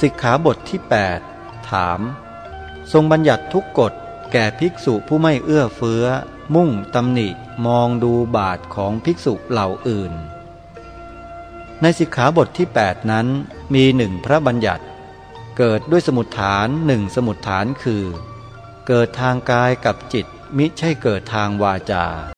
สิกขาบทที่ 8 ถาม ทรงบัญญัติทุกกฎแก่ภิกษุผู้ไม่เอื้อเฟื้อ มุ่งตำหนิ มองดูบาทของภิกษุเหล่าอื่น ในสิกขาบทที่ 8 นั้นมีหนึ่งพระบัญญัติ เกิดด้วยสมุดฐานหนึ่งสมุดฐานคือ เกิดทางกายกับจิตมิใช่เกิดทางวาจา